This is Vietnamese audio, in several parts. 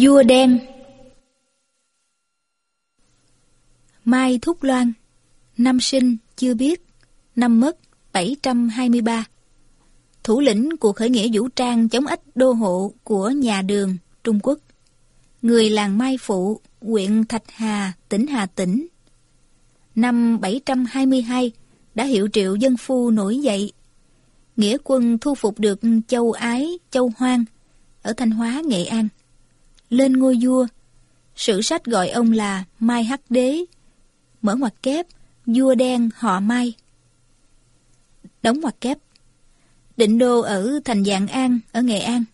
Vua đen. Mai Thúc Loan Năm sinh chưa biết Năm mất 723 Thủ lĩnh cuộc khởi nghĩa vũ trang chống ách đô hộ của nhà đường Trung Quốc. Người làng Mai Phụ, huyện Thạch Hà, tỉnh Hà Tĩnh. Năm 722 đã hiệu triệu dân phu nổi dậy. Nghĩa quân thu phục được châu Ái, châu Hoang ở Thanh Hóa, Nghệ An lên ngôi vua. Sử sách gọi ông là Mai Hắc Đế. Mở ngoặc kép, vua đen họ Mai. Đóng ngoặc kép. Định đô ở thành Dạng An, ở Nghệ An.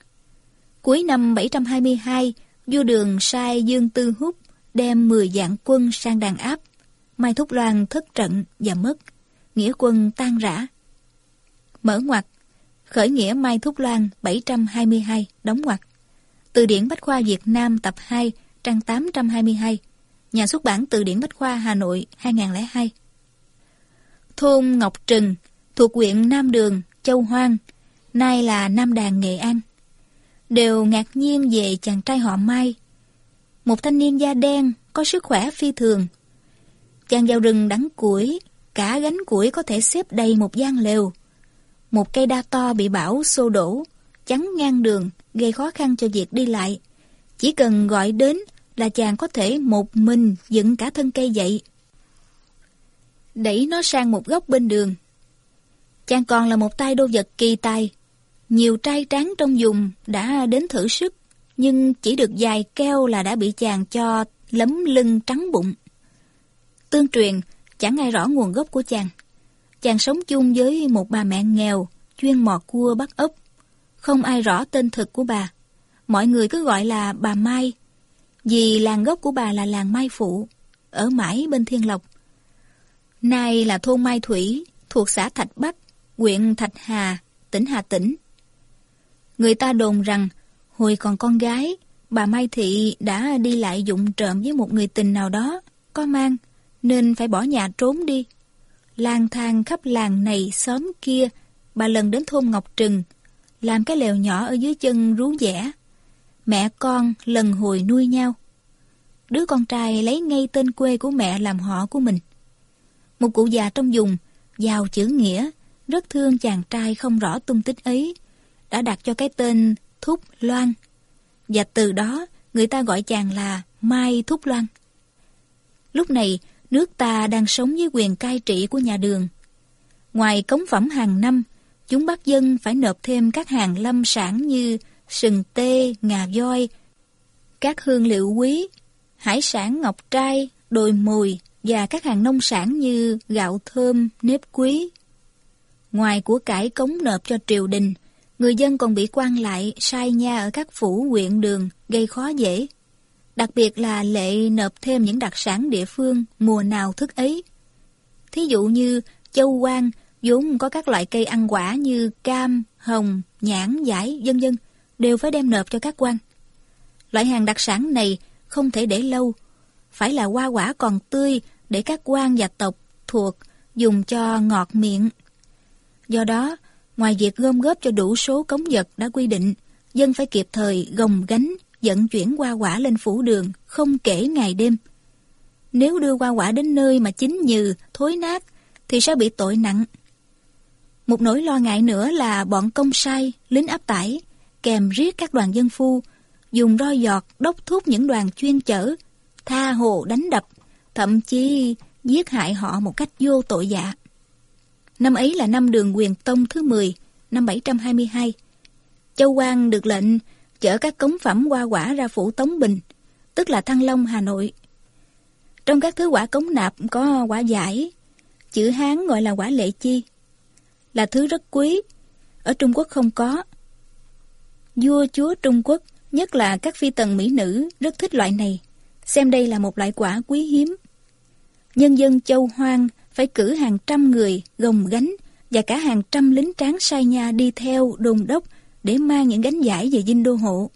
Cuối năm 722, vua đường sai Dương Tư Húc đem 10 dạng quân sang đàn áp. Mai Thúc Loan thất trận và mất. Nghĩa quân tan rã. Mở ngoặc. Khởi nghĩa Mai Thúc Loan 722, đóng ngoặc. Từ điển Bách khoa Việt Nam tập 2, trang 822. Nhà xuất bản Từ điển Bách khoa Hà Nội 2002. Thôn Ngọc Trừng, thuộc huyện Nam Đường, Châu Hoang, nay là Nam Đàn Nghệ An. Đều ngạc nhiên về chàng trai họ Mai. Một thanh niên da đen, có sức khỏe phi thường. Chàng vào rừng đắng củi, cả gánh củi có thể xếp đầy một gian lều. Một cây đa to bị bão xô đổ, chắn ngang đường, gây khó khăn cho việc đi lại. Chỉ cần gọi đến là chàng có thể một mình dựng cả thân cây dậy. Đẩy nó sang một góc bên đường. Chàng còn là một tay đô vật kỳ tài. Nhiều trai tráng trong vùng đã đến thử sức, nhưng chỉ được dài keo là đã bị chàng cho lấm lưng trắng bụng. Tương truyền, chẳng ai rõ nguồn gốc của chàng. Chàng sống chung với một bà mẹ nghèo, chuyên mò cua bắt ốc. Không ai rõ tên thật của bà. Mọi người cứ gọi là bà Mai. Vì làng gốc của bà là làng Mai Phụ, ở mãi bên Thiên Lộc. Nay là thôn Mai Thủy, thuộc xã Thạch Bắc, huyện Thạch Hà, tỉnh Hà Tĩnh. Người ta đồn rằng, hồi còn con gái, bà Mai Thị đã đi lại dụng trộm với một người tình nào đó, có mang, nên phải bỏ nhà trốn đi. lang thang khắp làng này xóm kia, bà lần đến thôn Ngọc Trừng, làm cái lều nhỏ ở dưới chân rú rẻ. Mẹ con lần hồi nuôi nhau. Đứa con trai lấy ngay tên quê của mẹ làm họ của mình. Một cụ già trong vùng, giàu chữ nghĩa, rất thương chàng trai không rõ tung tích ấy, đã đặt cho cái tên Thúc Loan. Và từ đó, người ta gọi chàng là Mai Thúc Loan. Lúc này, nước ta đang sống với quyền cai trị của nhà đường. Ngoài cống phẩm hàng năm, chúng bắt dân phải nộp thêm các hàng lâm sản như sừng tê, ngà voi, các hương liệu quý, hải sản ngọc trai, đồi mùi và các hàng nông sản như gạo thơm, nếp quý. Ngoài của cải cống nộp cho triều đình, người dân còn bị quan lại sai nha ở các phủ huyện đường gây khó dễ. Đặc biệt là lệ nộp thêm những đặc sản địa phương mùa nào thức ấy. Thí dụ như châu quan vốn có các loại cây ăn quả như cam, hồng, nhãn, giải, vân vân đều phải đem nộp cho các quan. Loại hàng đặc sản này không thể để lâu, phải là hoa quả còn tươi để các quan và tộc thuộc dùng cho ngọt miệng. Do đó, ngoài việc gom góp cho đủ số cống vật đã quy định, dân phải kịp thời gồng gánh vận chuyển hoa quả lên phủ đường không kể ngày đêm. Nếu đưa hoa quả đến nơi mà chín nhừ, thối nát thì sẽ bị tội nặng. Một nỗi lo ngại nữa là bọn công sai, lính áp tải, kèm riết các đoàn dân phu, dùng roi giọt đốc thúc những đoàn chuyên chở, tha hồ đánh đập, thậm chí giết hại họ một cách vô tội dạ. Năm ấy là năm đường quyền tông thứ 10, năm 722. Châu Quang được lệnh chở các cống phẩm hoa quả ra phủ Tống Bình, tức là Thăng Long, Hà Nội. Trong các thứ quả cống nạp có quả giải, chữ Hán gọi là quả lệ chi, là thứ rất quý, ở Trung Quốc không có. Vua chúa Trung Quốc, nhất là các phi tần mỹ nữ rất thích loại này, xem đây là một loại quả quý hiếm. Nhân dân châu Hoang phải cử hàng trăm người gồng gánh và cả hàng trăm lính tráng sai nha đi theo đồn đốc để mang những gánh giải về dinh đô hộ.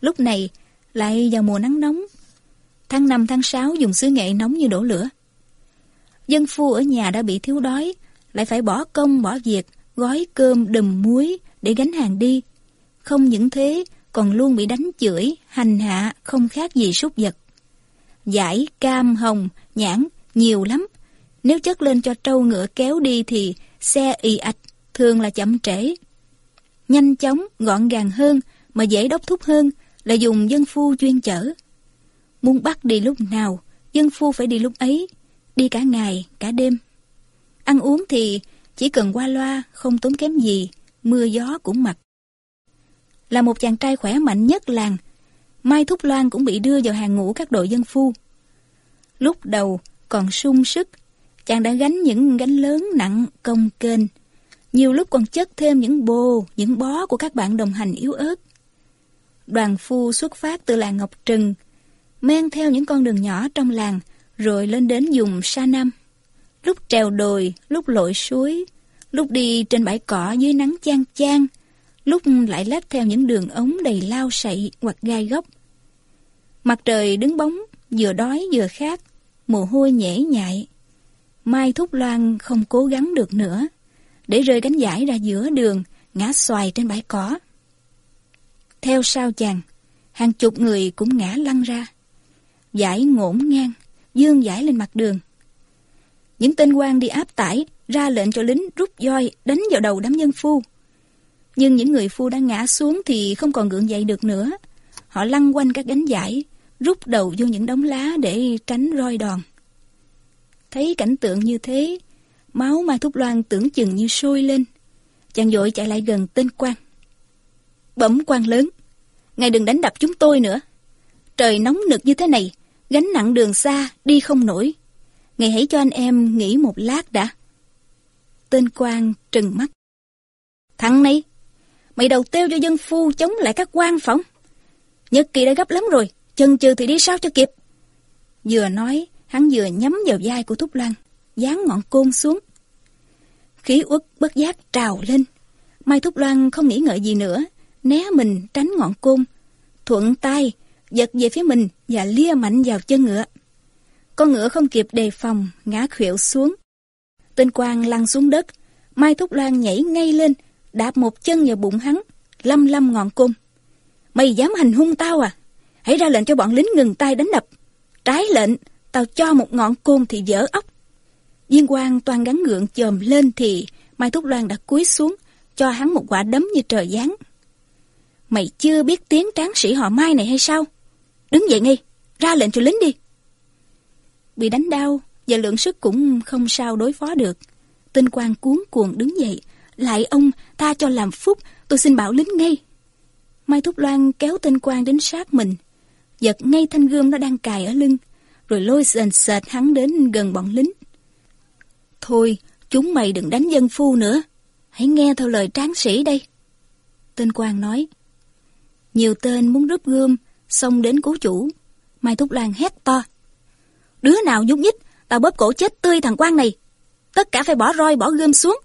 Lúc này lại vào mùa nắng nóng, tháng 5 tháng 6 dùng xứ nghệ nóng như đổ lửa. Dân phu ở nhà đã bị thiếu đói, lại phải bỏ công bỏ việc, gói cơm đùm muối để gánh hàng đi. Không những thế, còn luôn bị đánh chửi, hành hạ không khác gì súc vật. Giải, cam, hồng, nhãn, nhiều lắm. Nếu chất lên cho trâu ngựa kéo đi thì xe ì ạch, thường là chậm trễ. Nhanh chóng, gọn gàng hơn, mà dễ đốc thúc hơn là dùng dân phu chuyên chở. Muốn bắt đi lúc nào, dân phu phải đi lúc ấy, đi cả ngày, cả đêm. Ăn uống thì chỉ cần qua loa, không tốn kém gì, mưa gió cũng mặc. Là một chàng trai khỏe mạnh nhất làng, Mai Thúc Loan cũng bị đưa vào hàng ngũ các đội dân phu. Lúc đầu còn sung sức, chàng đã gánh những gánh lớn nặng công kênh. Nhiều lúc còn chất thêm những bồ, những bó của các bạn đồng hành yếu ớt. Đoàn phu xuất phát từ làng Ngọc Trừng, men theo những con đường nhỏ trong làng, rồi lên đến dùng Sa Nam. Lúc trèo đồi, lúc lội suối, lúc đi trên bãi cỏ dưới nắng chang chang, lúc lại lách theo những đường ống đầy lao sậy hoặc gai góc. Mặt trời đứng bóng, vừa đói vừa khát, mồ hôi nhễ nhại. Mai Thúc Loan không cố gắng được nữa, để rơi cánh giải ra giữa đường, ngã xoài trên bãi cỏ. Theo sau chàng, hàng chục người cũng ngã lăn ra. Giải ngổn ngang, dương giải lên mặt đường. Những tên quan đi áp tải, ra lệnh cho lính rút roi đánh vào đầu đám nhân phu. Nhưng những người phu đã ngã xuống thì không còn gượng dậy được nữa. Họ lăn quanh các gánh giải, rút đầu vô những đống lá để tránh roi đòn. Thấy cảnh tượng như thế, máu Mai Thúc Loan tưởng chừng như sôi lên. Chàng dội chạy lại gần tên quan. Bẩm quan lớn, ngài đừng đánh đập chúng tôi nữa. Trời nóng nực như thế này, gánh nặng đường xa, đi không nổi ngày hãy cho anh em nghỉ một lát đã. Tên quan trừng mắt. Thằng này, mày đầu tiêu cho dân phu chống lại các quan phỏng. Nhật kỳ đã gấp lắm rồi, chần chừ thì đi sao cho kịp. Vừa nói, hắn vừa nhắm vào vai của Thúc Loan, dán ngọn côn xuống. Khí uất bất giác trào lên. Mai Thúc Loan không nghĩ ngợi gì nữa, né mình tránh ngọn côn, thuận tay giật về phía mình và lia mạnh vào chân ngựa. Con ngựa không kịp đề phòng, ngã khuỵu xuống. Tên quang lăn xuống đất, Mai Thúc Loan nhảy ngay lên, đạp một chân vào bụng hắn, lâm lâm ngọn cung Mày dám hành hung tao à? Hãy ra lệnh cho bọn lính ngừng tay đánh đập. Trái lệnh, tao cho một ngọn côn thì dở ốc. Viên quang toàn gắn ngượng chồm lên thì Mai Thúc Loan đã cúi xuống, cho hắn một quả đấm như trời giáng. Mày chưa biết tiếng tráng sĩ họ Mai này hay sao? Đứng dậy ngay, ra lệnh cho lính đi. Bị đánh đau và lượng sức cũng không sao đối phó được. Tinh quang cuốn cuồng đứng dậy. Lại ông, ta cho làm phúc, tôi xin bảo lính ngay. Mai Thúc Loan kéo tinh quang đến sát mình. Giật ngay thanh gươm nó đang cài ở lưng. Rồi lôi sền sệt hắn đến gần bọn lính. Thôi, chúng mày đừng đánh dân phu nữa. Hãy nghe theo lời tráng sĩ đây. Tên quang nói. Nhiều tên muốn rút gươm, xông đến cứu chủ. Mai Thúc loan hét to. Đứa nào nhúc nhích, tao bóp cổ chết tươi thằng quan này. Tất cả phải bỏ roi bỏ gươm xuống.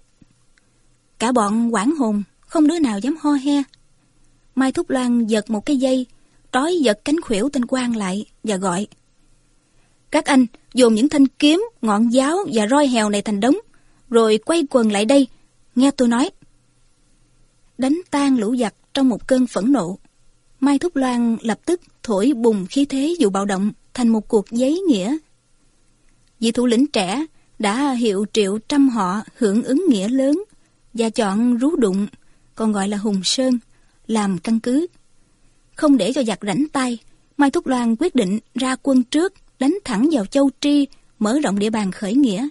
Cả bọn quảng hồn, không đứa nào dám ho he. Mai Thúc Loan giật một cái dây, trói giật cánh khuỷu tên quan lại và gọi. Các anh dồn những thanh kiếm, ngọn giáo và roi hèo này thành đống, rồi quay quần lại đây, nghe tôi nói. Đánh tan lũ giặc trong một cơn phẫn nộ. Mai Thúc Loan lập tức thổi bùng khí thế dù bạo động thành một cuộc giấy nghĩa. Vị thủ lĩnh trẻ đã hiệu triệu trăm họ hưởng ứng nghĩa lớn và chọn rú đụng, còn gọi là Hùng Sơn, làm căn cứ. Không để cho giặc rảnh tay, Mai Thúc Loan quyết định ra quân trước, đánh thẳng vào Châu Tri, mở rộng địa bàn khởi nghĩa.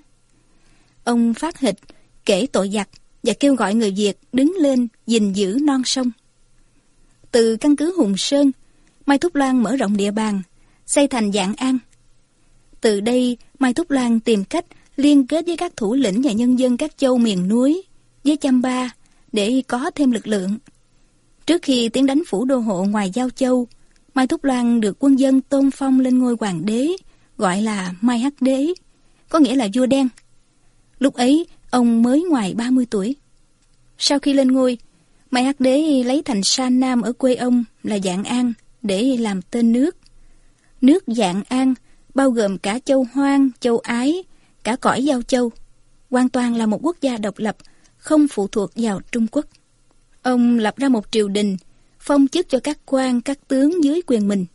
Ông phát hịch, kể tội giặc và kêu gọi người Việt đứng lên gìn giữ non sông. Từ căn cứ Hùng Sơn, Mai Thúc Loan mở rộng địa bàn, xây thành dạng an. Từ đây, Mai Thúc Loan tìm cách liên kết với các thủ lĩnh và nhân dân các châu miền núi, với Chăm Ba, để có thêm lực lượng. Trước khi tiến đánh phủ đô hộ ngoài Giao Châu, Mai Thúc Loan được quân dân tôn phong lên ngôi hoàng đế, gọi là Mai Hắc Đế, có nghĩa là vua đen. Lúc ấy, ông mới ngoài 30 tuổi. Sau khi lên ngôi, Mai Hắc Đế lấy thành Sa Nam ở quê ông là Dạng An để làm tên nước. Nước Dạng An bao gồm cả châu Hoang, châu Ái, cả cõi Giao Châu. Hoàn toàn là một quốc gia độc lập, không phụ thuộc vào Trung Quốc. Ông lập ra một triều đình, phong chức cho các quan, các tướng dưới quyền mình.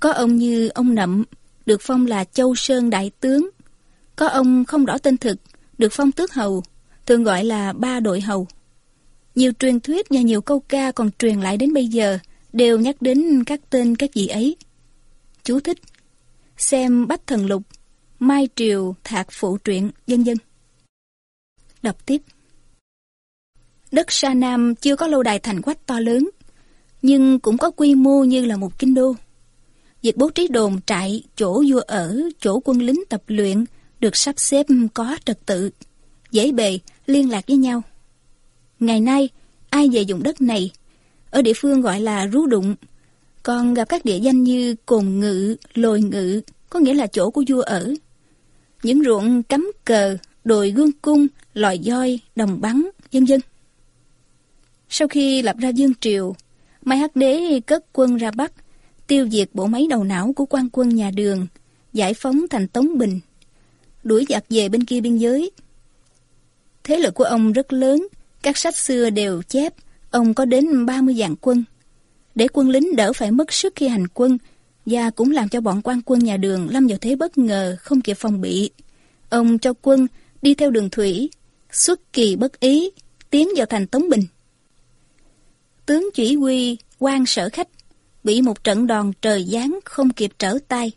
Có ông như ông Nậm, được phong là Châu Sơn Đại Tướng. Có ông không rõ tên thực, được phong tước hầu, thường gọi là ba đội hầu. Nhiều truyền thuyết và nhiều câu ca còn truyền lại đến bây giờ đều nhắc đến các tên các vị ấy. Chú thích Xem Bách Thần Lục Mai Triều Thạc Phụ Truyện dân dân Đọc tiếp Đất Sa Nam chưa có lâu đài thành quách to lớn nhưng cũng có quy mô như là một kinh đô. Việc bố trí đồn trại, chỗ vua ở, chỗ quân lính tập luyện được sắp xếp có trật tự, dễ bề, liên lạc với nhau. Ngày nay, ai về dùng đất này, ở địa phương gọi là rú đụng, còn gặp các địa danh như cồn ngự, lồi ngự, có nghĩa là chỗ của vua ở. Những ruộng cắm cờ, đồi gương cung, lòi voi, đồng bắn, vân vân. Sau khi lập ra Dương Triều, Mai Hắc Đế cất quân ra Bắc, tiêu diệt bộ máy đầu não của quan quân nhà đường, giải phóng thành Tống Bình, đuổi giặc về bên kia biên giới. Thế lực của ông rất lớn, các sách xưa đều chép ông có đến 30 vạn quân. Để quân lính đỡ phải mất sức khi hành quân, và cũng làm cho bọn quan quân nhà đường lâm vào thế bất ngờ không kịp phòng bị. Ông cho quân đi theo đường thủy, xuất kỳ bất ý, tiến vào thành Tống Bình. Tướng chỉ huy quan sở khách bị một trận đòn trời giáng không kịp trở tay.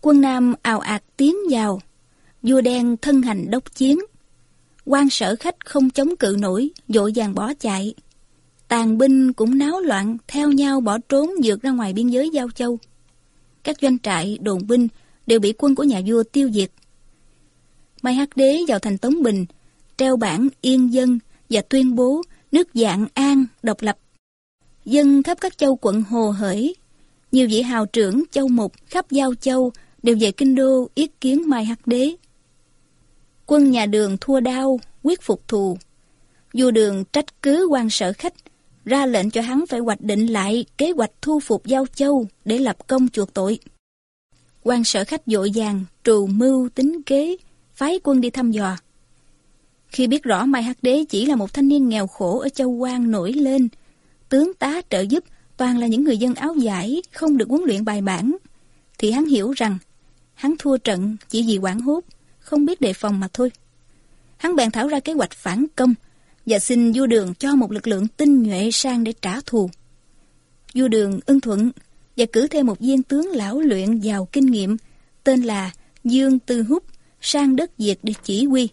Quân Nam ào ạt tiến vào, vua đen thân hành đốc chiến. quan sở khách không chống cự nổi, vội vàng bỏ chạy. Tàn binh cũng náo loạn, theo nhau bỏ trốn vượt ra ngoài biên giới Giao Châu. Các doanh trại, đồn binh đều bị quân của nhà vua tiêu diệt. Mai Hắc Đế vào thành Tống Bình, treo bản yên dân và tuyên bố nước dạng an, độc lập. Dân khắp các châu quận Hồ Hởi, nhiều vị hào trưởng châu mục khắp Giao Châu đều về kinh đô yết kiến Mai Hắc Đế. Quân nhà đường thua đau, quyết phục thù. Vua đường trách cứ quan sở khách, ra lệnh cho hắn phải hoạch định lại kế hoạch thu phục Giao Châu để lập công chuộc tội. quan sở khách dội vàng, trù mưu, tính kế, phái quân đi thăm dò. Khi biết rõ Mai Hắc Đế chỉ là một thanh niên nghèo khổ ở châu quan nổi lên, tướng tá trợ giúp toàn là những người dân áo giải, không được huấn luyện bài bản, thì hắn hiểu rằng hắn thua trận chỉ vì quảng hốt, không biết đề phòng mà thôi. Hắn bèn thảo ra kế hoạch phản công và xin vua đường cho một lực lượng tinh nhuệ sang để trả thù. Vua đường ưng thuận và cử thêm một viên tướng lão luyện giàu kinh nghiệm tên là Dương Tư Húc sang đất Việt để chỉ huy.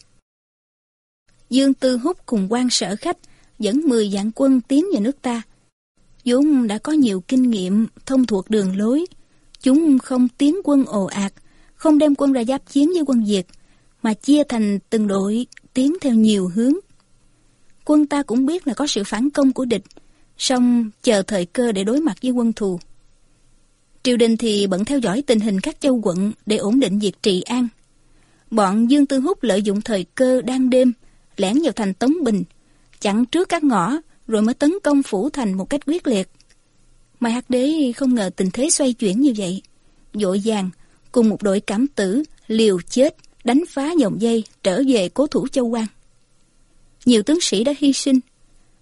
Dương Tư Húc cùng quan sở khách dẫn 10 vạn quân tiến vào nước ta. Dũng đã có nhiều kinh nghiệm thông thuộc đường lối. Chúng không tiến quân ồ ạt, không đem quân ra giáp chiến với quân Việt, mà chia thành từng đội tiến theo nhiều hướng. Quân ta cũng biết là có sự phản công của địch, song chờ thời cơ để đối mặt với quân thù. Triều đình thì bận theo dõi tình hình các châu quận để ổn định việc trị an. Bọn Dương Tư Húc lợi dụng thời cơ đang đêm, lẻn vào thành Tống Bình, chặn trước các ngõ rồi mới tấn công phủ thành một cách quyết liệt. Mai Hắc Đế không ngờ tình thế xoay chuyển như vậy. Dội vàng, cùng một đội cảm tử, liều chết, đánh phá dòng dây, trở về cố thủ châu quan. Nhiều tướng sĩ đã hy sinh,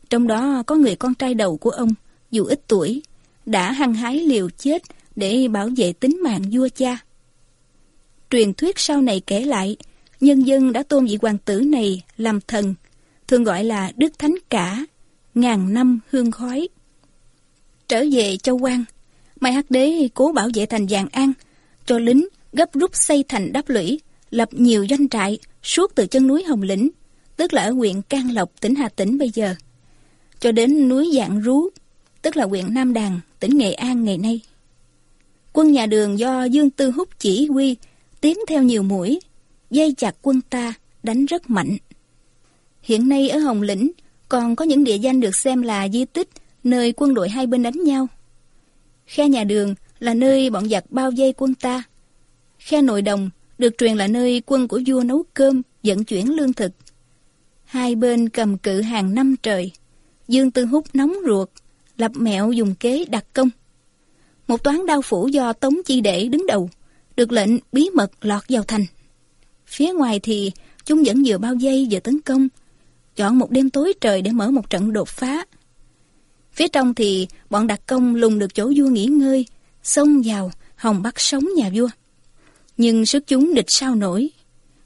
trong đó có người con trai đầu của ông, dù ít tuổi, đã hăng hái liều chết để bảo vệ tính mạng vua cha. Truyền thuyết sau này kể lại, nhân dân đã tôn vị hoàng tử này làm thần, thường gọi là Đức Thánh Cả, ngàn năm hương khói. Trở về châu quan, Mai Hắc Đế cố bảo vệ thành Giàng An, cho lính gấp rút xây thành đắp lũy, lập nhiều doanh trại suốt từ chân núi Hồng Lĩnh, tức là ở huyện Can Lộc, tỉnh Hà Tĩnh bây giờ, cho đến núi Dạng Rú, tức là huyện Nam Đàn, tỉnh Nghệ An ngày nay. Quân nhà đường do Dương Tư Húc chỉ huy, tiến theo nhiều mũi, dây chặt quân ta, đánh rất mạnh. Hiện nay ở Hồng Lĩnh còn có những địa danh được xem là di tích nơi quân đội hai bên đánh nhau. Khe nhà đường là nơi bọn giặc bao dây quân ta. Khe nội đồng được truyền là nơi quân của vua nấu cơm, vận chuyển lương thực. Hai bên cầm cự hàng năm trời. Dương Tư Húc nóng ruột, lập mẹo dùng kế đặt công. Một toán đao phủ do Tống Chi Đệ đứng đầu, được lệnh bí mật lọt vào thành. Phía ngoài thì chúng vẫn vừa bao dây vừa tấn công, chọn một đêm tối trời để mở một trận đột phá. Phía trong thì bọn đặc công lùng được chỗ vua nghỉ ngơi, xông vào, hòng bắt sống nhà vua. Nhưng sức chúng địch sao nổi,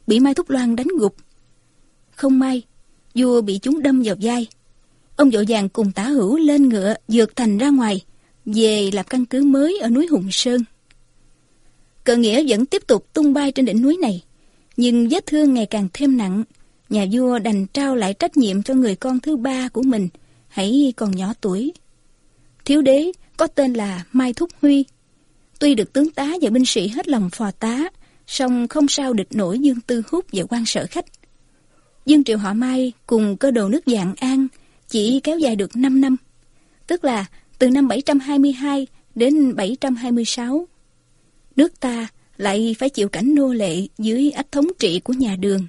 bị Mai Thúc Loan đánh gục. Không may, vua bị chúng đâm vào vai. Ông vội vàng cùng tả hữu lên ngựa dược thành ra ngoài, về lập căn cứ mới ở núi Hùng Sơn. Cờ nghĩa vẫn tiếp tục tung bay trên đỉnh núi này, nhưng vết thương ngày càng thêm nặng. Nhà vua đành trao lại trách nhiệm cho người con thứ ba của mình, hãy còn nhỏ tuổi. Thiếu đế có tên là Mai Thúc Huy. Tuy được tướng tá và binh sĩ hết lòng phò tá, song không sao địch nổi Dương Tư Hút và quan sở khách. Dương Triệu họ Mai cùng cơ đồ nước dạng An chỉ kéo dài được 5 năm, tức là từ năm 722 đến 726. Nước ta lại phải chịu cảnh nô lệ dưới ách thống trị của nhà đường.